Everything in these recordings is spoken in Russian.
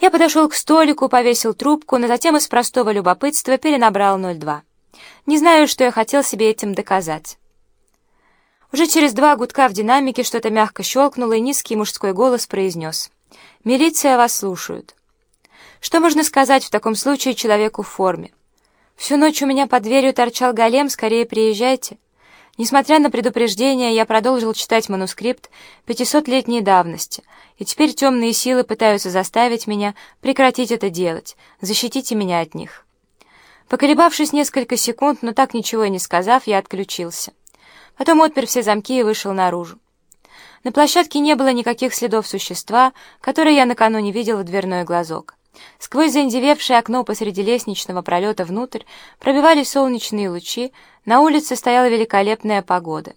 Я подошел к столику, повесил трубку, но затем из простого любопытства перенабрал 02. Не знаю, что я хотел себе этим доказать. Уже через два гудка в динамике что-то мягко щелкнуло, и низкий мужской голос произнес. «Милиция вас слушают». Что можно сказать в таком случае человеку в форме? Всю ночь у меня под дверью торчал голем, скорее приезжайте. Несмотря на предупреждение, я продолжил читать манускрипт пятисотлетней давности, и теперь темные силы пытаются заставить меня прекратить это делать. Защитите меня от них. Поколебавшись несколько секунд, но так ничего и не сказав, я отключился. Потом отпер все замки и вышел наружу. На площадке не было никаких следов существа, которое я накануне видел в дверной глазок. Сквозь заиндевевшее окно посреди лестничного пролета внутрь пробивались солнечные лучи, на улице стояла великолепная погода.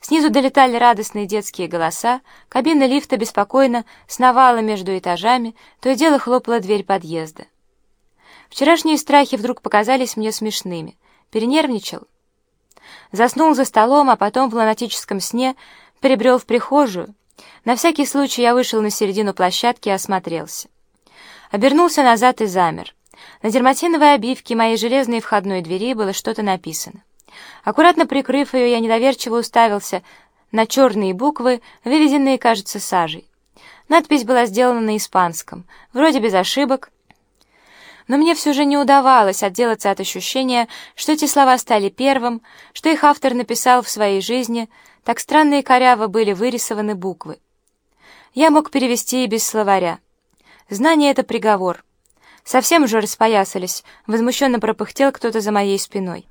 Снизу долетали радостные детские голоса, кабина лифта беспокойно сновала между этажами, то и дело хлопала дверь подъезда. Вчерашние страхи вдруг показались мне смешными. Перенервничал. Заснул за столом, а потом в лунатическом сне перебрел в прихожую. На всякий случай я вышел на середину площадки и осмотрелся. Обернулся назад и замер. На дерматиновой обивке моей железной входной двери было что-то написано. Аккуратно прикрыв ее, я недоверчиво уставился на черные буквы, выведенные, кажется, сажей. Надпись была сделана на испанском, вроде без ошибок, но мне все же не удавалось отделаться от ощущения, что эти слова стали первым, что их автор написал в своей жизни, так странно и коряво были вырисованы буквы. Я мог перевести и без словаря. Знание — это приговор. Совсем уже распоясались, возмущенно пропыхтел кто-то за моей спиной.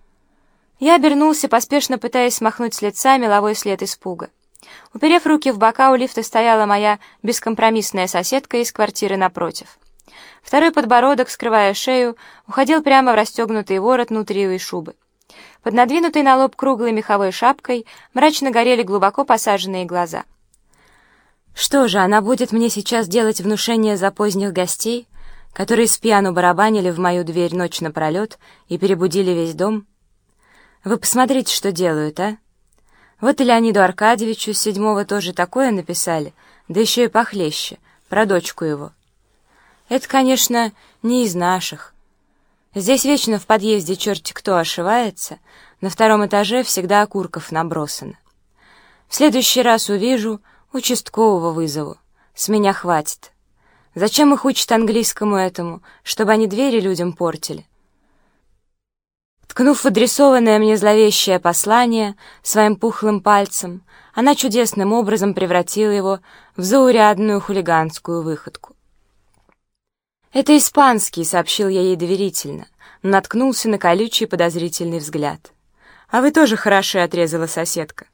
Я обернулся, поспешно пытаясь смахнуть с лица меловой след испуга. Уперев руки в бока, у лифта стояла моя бескомпромиссная соседка из квартиры напротив. Второй подбородок, скрывая шею, уходил прямо в расстегнутый ворот нутриевой шубы. Под надвинутой на лоб круглой меховой шапкой мрачно горели глубоко посаженные глаза — что же, она будет мне сейчас делать внушение за поздних гостей, которые с пьяну барабанили в мою дверь ночь напролет и перебудили весь дом? Вы посмотрите, что делают, а? Вот и Леониду Аркадьевичу седьмого тоже такое написали, да еще и похлеще, про дочку его. Это, конечно, не из наших. Здесь вечно в подъезде черти кто ошивается, на втором этаже всегда окурков набросано. В следующий раз увижу, Участкового вызову. С меня хватит. Зачем их учат английскому этому, чтобы они двери людям портили? Ткнув адресованное мне зловещее послание своим пухлым пальцем, она чудесным образом превратила его в заурядную хулиганскую выходку. «Это испанский», — сообщил я ей доверительно, но наткнулся на колючий подозрительный взгляд. «А вы тоже хороши», — отрезала соседка.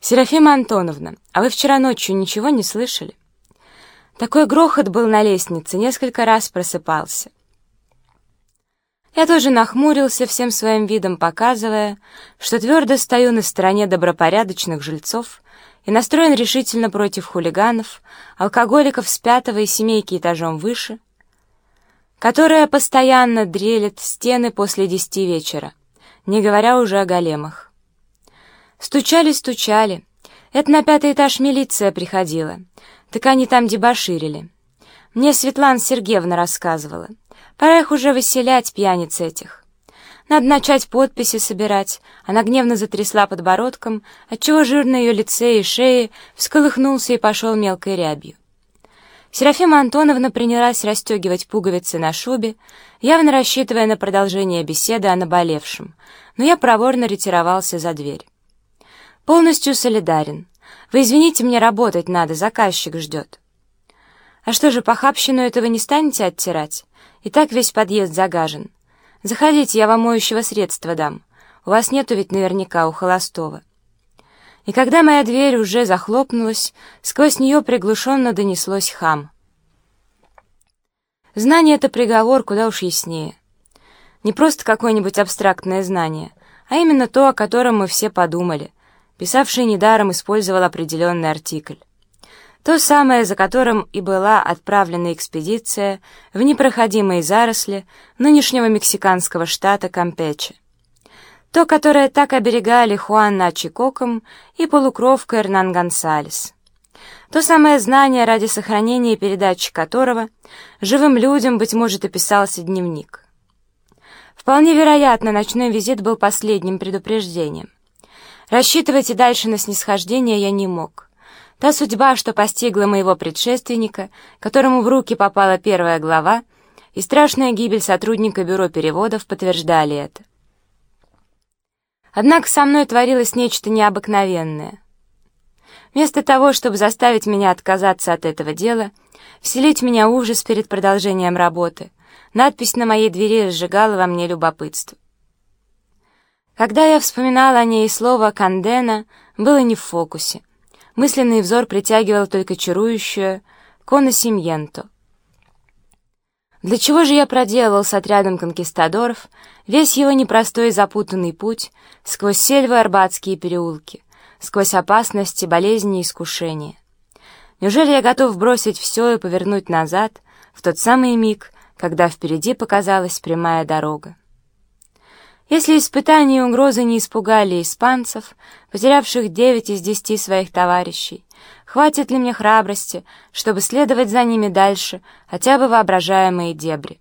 «Серафима Антоновна, а вы вчера ночью ничего не слышали?» Такой грохот был на лестнице, несколько раз просыпался. Я тоже нахмурился, всем своим видом показывая, что твердо стою на стороне добропорядочных жильцов и настроен решительно против хулиганов, алкоголиков с пятого и семейки этажом выше, которая постоянно дрелит стены после десяти вечера, не говоря уже о големах. Стучали-стучали. Это на пятый этаж милиция приходила. Так они там дебоширили. Мне Светлана Сергеевна рассказывала. Пора их уже выселять, пьяниц этих. Надо начать подписи собирать. Она гневно затрясла подбородком, отчего жир на ее лице и шее всколыхнулся и пошел мелкой рябью. Серафима Антоновна принялась расстегивать пуговицы на шубе, явно рассчитывая на продолжение беседы о наболевшем, но я проворно ретировался за дверь. Полностью солидарен. Вы извините, мне работать надо, заказчик ждет. А что же, похабщину этого не станете оттирать? И так весь подъезд загажен. Заходите, я вам моющего средства дам. У вас нету ведь наверняка у холостого. И когда моя дверь уже захлопнулась, сквозь нее приглушенно донеслось хам. Знание — это приговор куда уж яснее. Не просто какое-нибудь абстрактное знание, а именно то, о котором мы все подумали — Писавший недаром использовал определенный артикль. То самое, за которым и была отправлена экспедиция в непроходимые заросли нынешнего мексиканского штата Кампече. То, которое так оберегали Хуан Начи Коком и полукровка Эрнан Гонсалес. То самое знание, ради сохранения и передачи которого живым людям, быть может, и писался дневник. Вполне вероятно, ночной визит был последним предупреждением. Рассчитывать и дальше на снисхождение я не мог. Та судьба, что постигла моего предшественника, которому в руки попала первая глава, и страшная гибель сотрудника бюро переводов подтверждали это. Однако со мной творилось нечто необыкновенное. Вместо того, чтобы заставить меня отказаться от этого дела, вселить в меня ужас перед продолжением работы, надпись на моей двери разжигала во мне любопытство. Когда я вспоминала о ней слово «кандена», было не в фокусе. Мысленный взор притягивал только чарующую «коносимьенто». Для чего же я проделывал с отрядом конкистадоров весь его непростой и запутанный путь сквозь сельвы Арбатские переулки, сквозь опасности, болезни и искушения? Неужели я готов бросить все и повернуть назад в тот самый миг, когда впереди показалась прямая дорога? Если испытания и угрозы не испугали испанцев, потерявших девять из десяти своих товарищей, Хватит ли мне храбрости, чтобы следовать за ними дальше, хотя бы воображаемые дебри?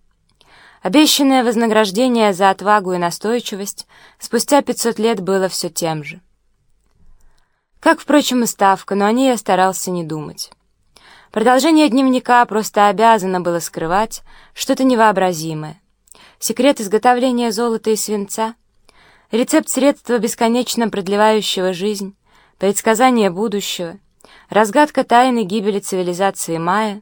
Обещанное вознаграждение за отвагу и настойчивость спустя пятьсот лет было все тем же. Как, впрочем, и ставка, но о ней я старался не думать. Продолжение дневника просто обязано было скрывать что-то невообразимое. Секрет изготовления золота и свинца, рецепт средства, бесконечно продлевающего жизнь, предсказание будущего — Разгадка тайны гибели цивилизации майя.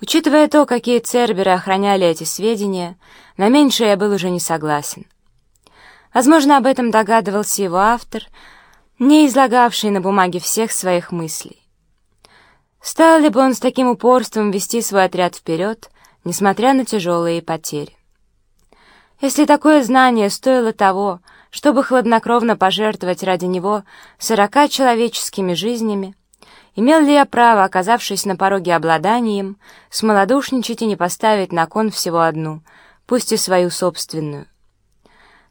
Учитывая то, какие церберы охраняли эти сведения, на меньшее я был уже не согласен. Возможно, об этом догадывался его автор, не излагавший на бумаге всех своих мыслей. Стал ли бы он с таким упорством вести свой отряд вперед, несмотря на тяжелые потери? Если такое знание стоило того, чтобы хладнокровно пожертвовать ради него сорока человеческими жизнями, Имел ли я право, оказавшись на пороге обладанием, смолодушничать и не поставить на кон всего одну, пусть и свою собственную?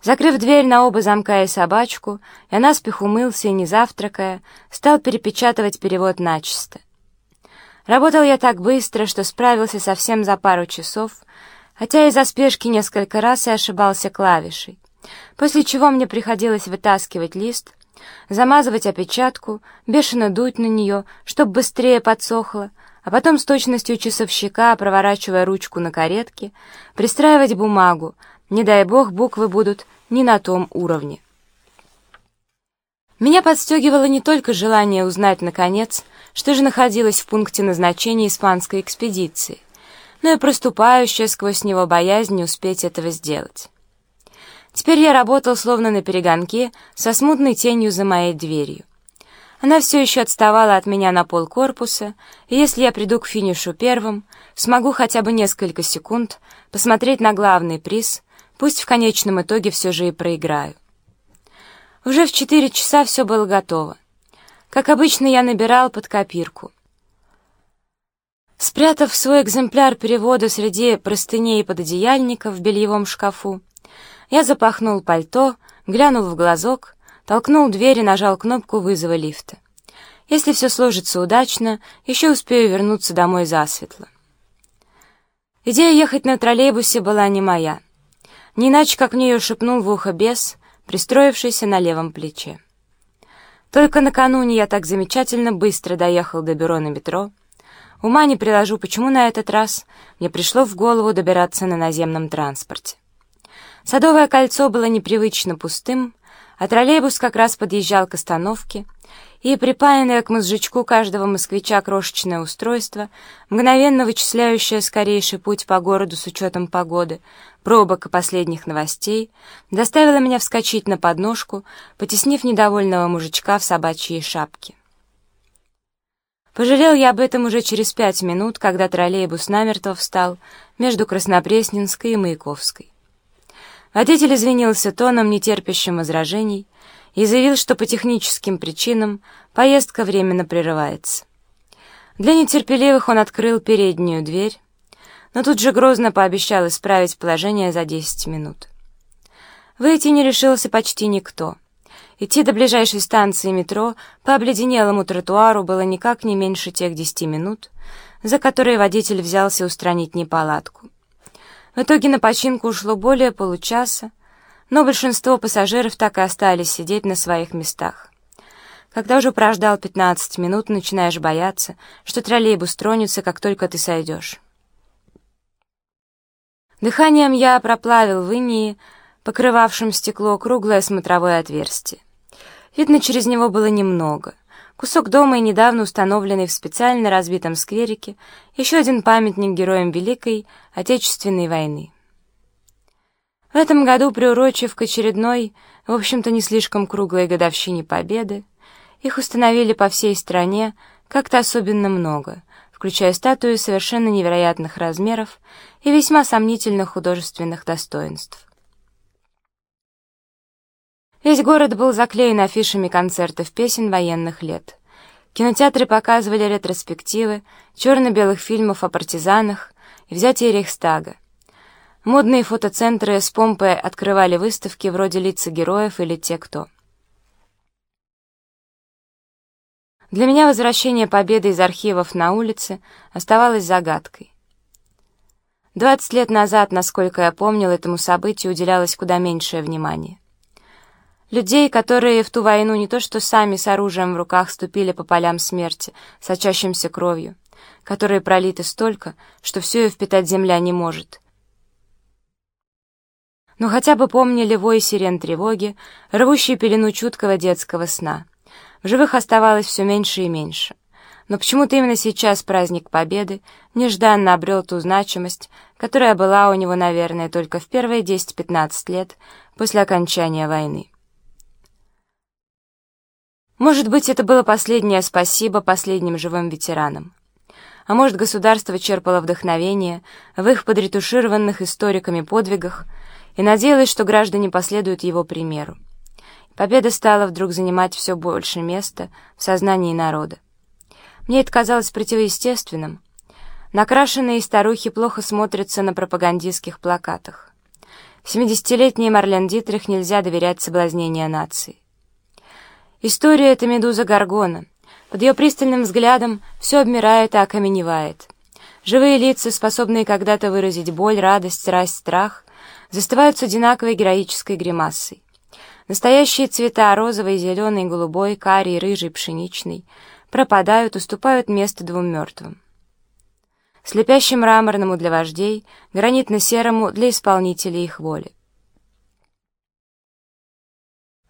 Закрыв дверь на оба замка и собачку, я наспех умылся и, не завтракая, стал перепечатывать перевод начисто. Работал я так быстро, что справился совсем за пару часов, хотя из-за спешки несколько раз и ошибался клавишей, после чего мне приходилось вытаскивать лист, замазывать опечатку, бешено дуть на нее, чтоб быстрее подсохло, а потом с точностью часовщика, проворачивая ручку на каретке, пристраивать бумагу, не дай бог буквы будут не на том уровне. Меня подстегивало не только желание узнать, наконец, что же находилось в пункте назначения испанской экспедиции, но и проступающая сквозь него боязнь не успеть этого сделать. Теперь я работал словно на перегонке, со смутной тенью за моей дверью. Она все еще отставала от меня на пол корпуса, и если я приду к финишу первым, смогу хотя бы несколько секунд посмотреть на главный приз, пусть в конечном итоге все же и проиграю. Уже в четыре часа все было готово. Как обычно, я набирал под копирку. Спрятав свой экземпляр перевода среди простыней и пододеяльников в бельевом шкафу, я запахнул пальто, глянул в глазок, толкнул дверь и нажал кнопку вызова лифта. Если все сложится удачно, еще успею вернуться домой засветло. Идея ехать на троллейбусе была не моя. Не иначе, как мне ее шепнул в ухо бес, пристроившийся на левом плече. Только накануне я так замечательно быстро доехал до бюро на метро. Ума не приложу, почему на этот раз мне пришло в голову добираться на наземном транспорте. Садовое кольцо было непривычно пустым, а троллейбус как раз подъезжал к остановке, и припаянное к мозжечку каждого москвича крошечное устройство, мгновенно вычисляющее скорейший путь по городу с учетом погоды, пробок и последних новостей, заставило меня вскочить на подножку, потеснив недовольного мужичка в собачьей шапке. Пожалел я об этом уже через пять минут, когда троллейбус намертво встал между Краснопресненской и Маяковской. Водитель извинился тоном, нетерпящим возражений, и заявил, что по техническим причинам поездка временно прерывается. Для нетерпеливых он открыл переднюю дверь, но тут же грозно пообещал исправить положение за 10 минут. Выйти не решился почти никто, Идти до ближайшей станции метро по обледенелому тротуару было никак не меньше тех десяти минут, за которые водитель взялся устранить неполадку. В итоге на починку ушло более получаса, но большинство пассажиров так и остались сидеть на своих местах. Когда уже прождал 15 минут, начинаешь бояться, что троллейбус тронется, как только ты сойдешь. Дыханием я проплавил в инии, покрывавшем стекло, круглое смотровое отверстие. Видно, через него было немного. Кусок дома и недавно установленный в специально разбитом скверике еще один памятник героям Великой Отечественной войны. В этом году, приурочив к очередной, в общем-то не слишком круглой годовщине Победы, их установили по всей стране как-то особенно много, включая статуи совершенно невероятных размеров и весьма сомнительных художественных достоинств. Весь город был заклеен афишами концертов песен военных лет. Кинотеатры показывали ретроспективы черно-белых фильмов о партизанах и взятии Рейхстага. Модные фотоцентры с помпой открывали выставки вроде «Лица героев» или «Те, кто». Для меня возвращение победы из архивов на улице оставалось загадкой. Двадцать лет назад, насколько я помнил, этому событию уделялось куда меньшее внимание. Людей, которые в ту войну не то что сами с оружием в руках ступили по полям смерти, сочащимся кровью, которые пролиты столько, что все ее впитать земля не может. Но хотя бы помнили вой сирен тревоги, рвущий пелену чуткого детского сна. В живых оставалось все меньше и меньше. Но почему-то именно сейчас праздник Победы нежданно обрел ту значимость, которая была у него, наверное, только в первые 10-15 лет после окончания войны. Может быть, это было последнее спасибо последним живым ветеранам. А может, государство черпало вдохновение в их подретушированных историками подвигах и надеялось, что граждане последуют его примеру. Победа стала вдруг занимать все больше места в сознании народа. Мне это казалось противоестественным. Накрашенные старухи плохо смотрятся на пропагандистских плакатах. 70-летний Марлен Дитрих нельзя доверять соблазнения нации. История — это медуза Гаргона. Под ее пристальным взглядом все обмирает и окаменевает. Живые лица, способные когда-то выразить боль, радость, страсть, страх, застывают с одинаковой героической гримасой. Настоящие цвета — розовый, зеленый, голубой, карий, рыжий, пшеничный — пропадают, уступают место двум мертвым. Слепящим мраморному для вождей, гранитно-серому для исполнителей их воли.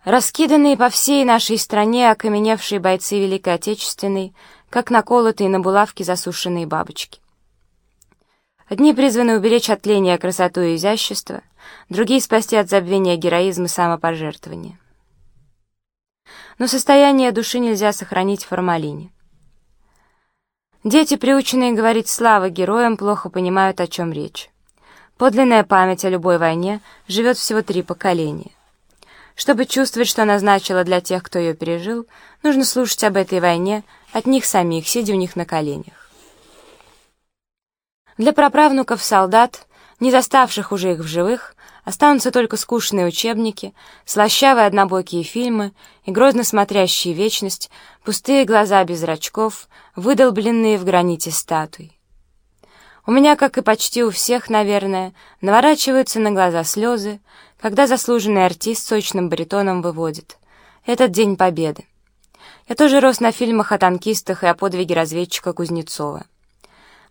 Раскиданные по всей нашей стране окаменевшие бойцы Великой Отечественной, как наколотые на булавки засушенные бабочки. Одни призваны уберечь от тления красоту и изящество, другие — спасти от забвения героизм и самопожертвования. Но состояние души нельзя сохранить в формалине. Дети, приученные говорить «слава героям», плохо понимают, о чем речь. Подлинная память о любой войне живет всего три поколения. Чтобы чувствовать, что она значила для тех, кто ее пережил, нужно слушать об этой войне от них самих, сидя у них на коленях. Для праправнуков солдат, не заставших уже их в живых, останутся только скучные учебники, слащавые однобокие фильмы и грозно смотрящие вечность, пустые глаза без зрачков, выдолбленные в граните статуи. У меня, как и почти у всех, наверное, наворачиваются на глаза слезы, когда заслуженный артист сочным баритоном выводит. Этот День Победы. Я тоже рос на фильмах о танкистах и о подвиге разведчика Кузнецова.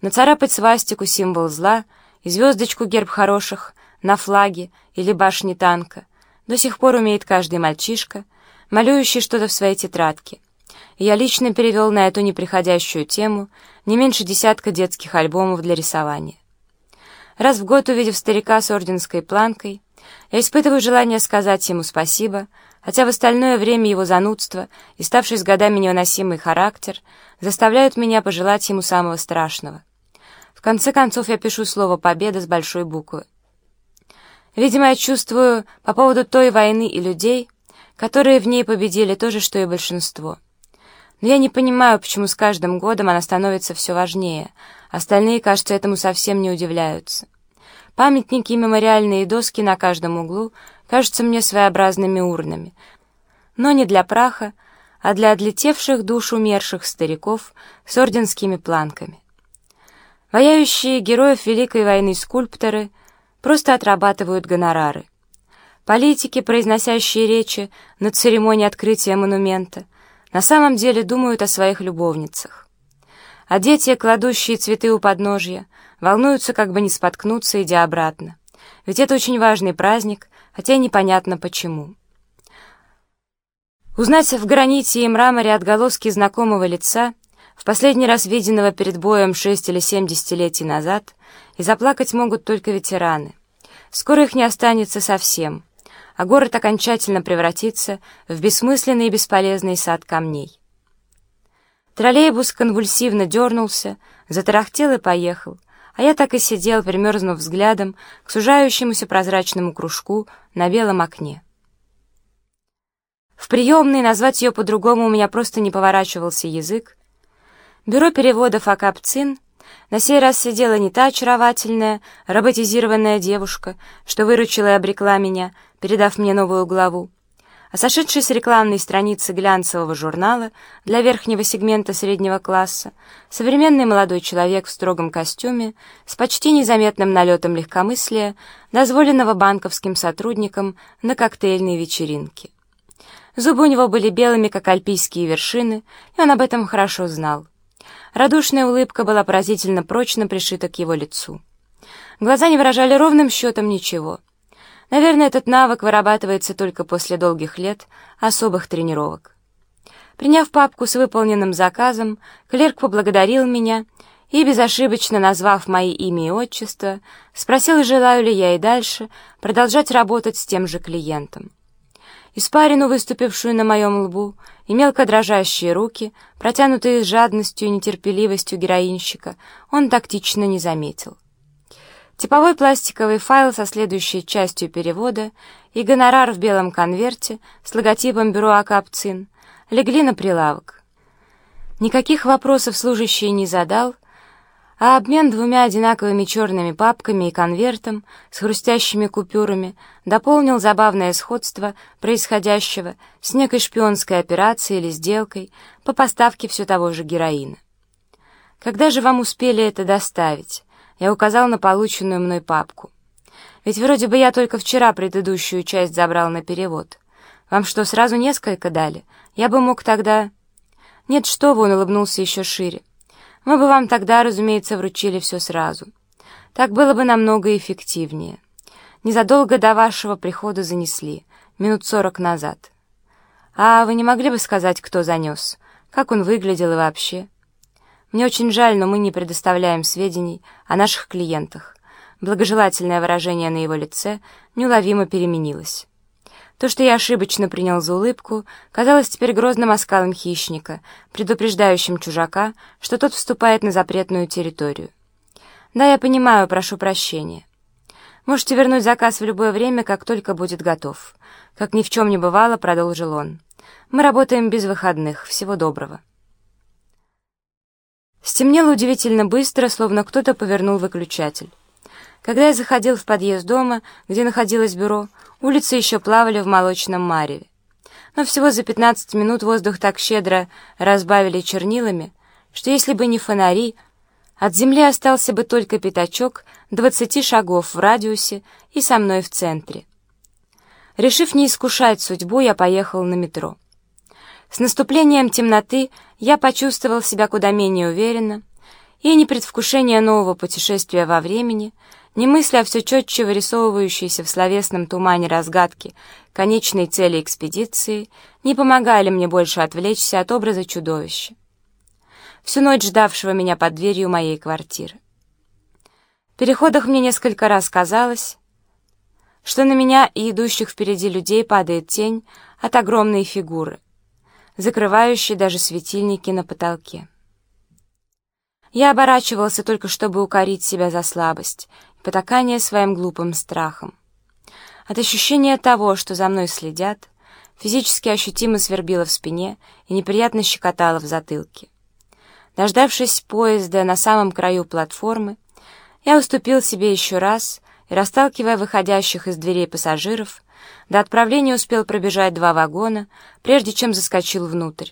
Нацарапать свастику — символ зла, и звездочку герб хороших на флаге или башне танка до сих пор умеет каждый мальчишка, малюющий что-то в своей тетрадке я лично перевел на эту неприходящую тему не меньше десятка детских альбомов для рисования. Раз в год, увидев старика с орденской планкой, я испытываю желание сказать ему спасибо, хотя в остальное время его занудство и ставший с годами невыносимый характер заставляют меня пожелать ему самого страшного. В конце концов, я пишу слово «победа» с большой буквы. Видимо, я чувствую по поводу той войны и людей, которые в ней победили то же, что и большинство — но я не понимаю, почему с каждым годом она становится все важнее. Остальные, кажется, этому совсем не удивляются. Памятники и мемориальные доски на каждом углу кажутся мне своеобразными урнами. но не для праха, а для отлетевших душ умерших стариков с орденскими планками. Вояющие героев Великой войны скульпторы просто отрабатывают гонорары. Политики, произносящие речи на церемонии открытия монумента, на самом деле думают о своих любовницах. А дети, кладущие цветы у подножья, волнуются, как бы не споткнуться, идя обратно. Ведь это очень важный праздник, хотя непонятно почему. Узнать в граните и мраморе отголоски знакомого лица, в последний раз виденного перед боем шесть или семь десятилетий назад, и заплакать могут только ветераны. Скоро их не останется совсем, а город окончательно превратится в бессмысленный и бесполезный сад камней. Троллейбус конвульсивно дернулся, затарахтел и поехал, а я так и сидел, примерзнув взглядом к сужающемуся прозрачному кружку на белом окне. В приемной назвать ее по-другому у меня просто не поворачивался язык. Бюро переводов Акапцин на сей раз сидела не та очаровательная, роботизированная девушка, что выручила и обрекла меня, передав мне новую главу, а сошедший с рекламной страницы глянцевого журнала для верхнего сегмента среднего класса, современный молодой человек в строгом костюме с почти незаметным налетом легкомыслия, дозволенного банковским сотрудникам на коктейльной вечеринке. Зубы у него были белыми, как альпийские вершины, и он об этом хорошо знал. Радушная улыбка была поразительно прочно пришита к его лицу. Глаза не выражали ровным счетом ничего. Наверное, этот навык вырабатывается только после долгих лет особых тренировок. Приняв папку с выполненным заказом, клерк поблагодарил меня и, безошибочно назвав мои имя и отчество, спросил, желаю ли я и дальше продолжать работать с тем же клиентом. Испарину, выступившую на моем лбу, и мелко дрожащие руки, протянутые с жадностью и нетерпеливостью героинщика, он тактично не заметил. Типовой пластиковый файл со следующей частью перевода и гонорар в белом конверте с логотипом бюро Акапцин легли на прилавок. Никаких вопросов служащий не задал, а обмен двумя одинаковыми черными папками и конвертом с хрустящими купюрами дополнил забавное сходство происходящего с некой шпионской операцией или сделкой по поставке все того же героина. «Когда же вам успели это доставить?» Я указал на полученную мной папку. «Ведь вроде бы я только вчера предыдущую часть забрал на перевод. Вам что, сразу несколько дали? Я бы мог тогда...» «Нет, что вы!» — он улыбнулся еще шире. Мы бы вам тогда, разумеется, вручили все сразу. Так было бы намного эффективнее. Незадолго до вашего прихода занесли, минут сорок назад. А вы не могли бы сказать, кто занес? Как он выглядел и вообще? Мне очень жаль, но мы не предоставляем сведений о наших клиентах. Благожелательное выражение на его лице неуловимо переменилось. То, что я ошибочно принял за улыбку, казалось теперь грозным оскалом хищника, предупреждающим чужака, что тот вступает на запретную территорию. «Да, я понимаю, прошу прощения. Можете вернуть заказ в любое время, как только будет готов». Как ни в чем не бывало, продолжил он. «Мы работаем без выходных. Всего доброго». Стемнело удивительно быстро, словно кто-то повернул выключатель. Когда я заходил в подъезд дома, где находилось бюро, улицы еще плавали в молочном мареве. Но всего за 15 минут воздух так щедро разбавили чернилами, что если бы не фонари, от земли остался бы только пятачок 20 шагов в радиусе и со мной в центре. Решив не искушать судьбу, я поехал на метро. С наступлением темноты я почувствовал себя куда менее уверенно, и не предвкушение нового путешествия во времени — не мысля, а все четче вырисовывающиеся в словесном тумане разгадки конечной цели экспедиции не помогали мне больше отвлечься от образа чудовища, всю ночь ждавшего меня под дверью моей квартиры. В переходах мне несколько раз казалось, что на меня и идущих впереди людей падает тень от огромной фигуры, закрывающей даже светильники на потолке. Я оборачивался только, чтобы укорить себя за слабость потакание своим глупым страхом. От ощущения того, что за мной следят, физически ощутимо свербило в спине и неприятно щекотало в затылке. Дождавшись поезда на самом краю платформы, я уступил себе еще раз и, расталкивая выходящих из дверей пассажиров, До отправления успел пробежать два вагона, прежде чем заскочил внутрь.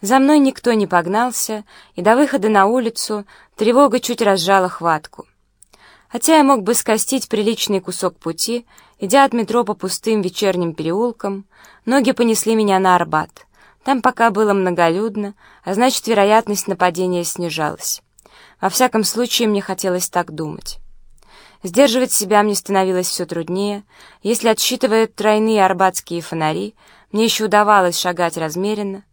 За мной никто не погнался, и до выхода на улицу тревога чуть разжала хватку. Хотя я мог бы скостить приличный кусок пути, идя от метро по пустым вечерним переулкам, ноги понесли меня на Арбат. Там пока было многолюдно, а значит, вероятность нападения снижалась. Во всяком случае, мне хотелось так думать. Сдерживать себя мне становилось все труднее. Если отсчитывая тройные арбатские фонари, мне еще удавалось шагать размеренно,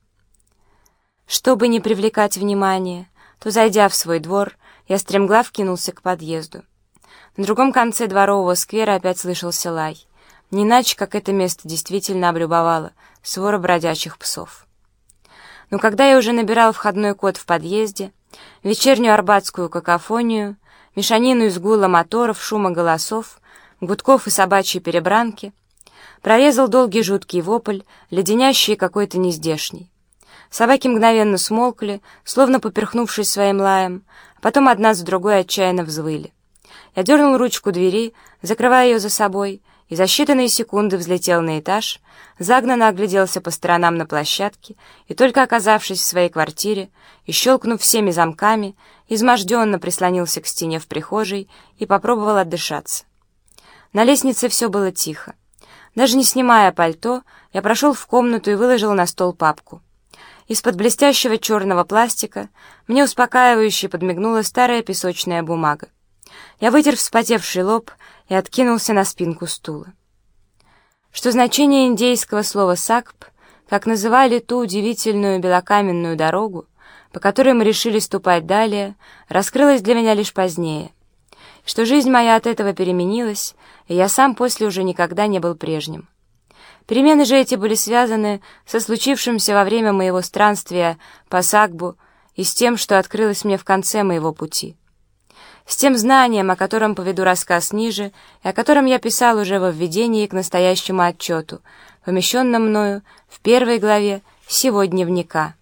чтобы не привлекать внимания, то, зайдя в свой двор, я стремглав кинулся к подъезду. На другом конце дворового сквера опять слышался лай. Не иначе, как это место действительно облюбовало свора бродячих псов. Но когда я уже набирал входной код в подъезде, вечернюю арбатскую какофонию, мешанину из гула моторов, шума голосов, гудков и собачьей перебранки, прорезал долгий жуткий вопль, леденящий какой-то нездешний. Собаки мгновенно смолкли, словно поперхнувшись своим лаем, а потом одна за другой отчаянно взвыли. Я дернул ручку двери, закрывая ее за собой, и за считанные секунды взлетел на этаж, загнанно огляделся по сторонам на площадке и, только оказавшись в своей квартире и щелкнув всеми замками, изможденно прислонился к стене в прихожей и попробовал отдышаться. На лестнице все было тихо. Даже не снимая пальто, я прошел в комнату и выложил на стол папку. Из-под блестящего черного пластика мне успокаивающе подмигнула старая песочная бумага. Я вытер вспотевший лоб и откинулся на спинку стула. Что значение индейского слова «сакп», как называли ту удивительную белокаменную дорогу, по которой мы решили ступать далее, раскрылось для меня лишь позднее. Что жизнь моя от этого переменилась, и я сам после уже никогда не был прежним. Перемены же эти были связаны со случившимся во время моего странствия по Сагбу и с тем, что открылось мне в конце моего пути. С тем знанием, о котором поведу рассказ ниже, и о котором я писал уже во введении к настоящему отчету, помещенном мною в первой главе сего дневника.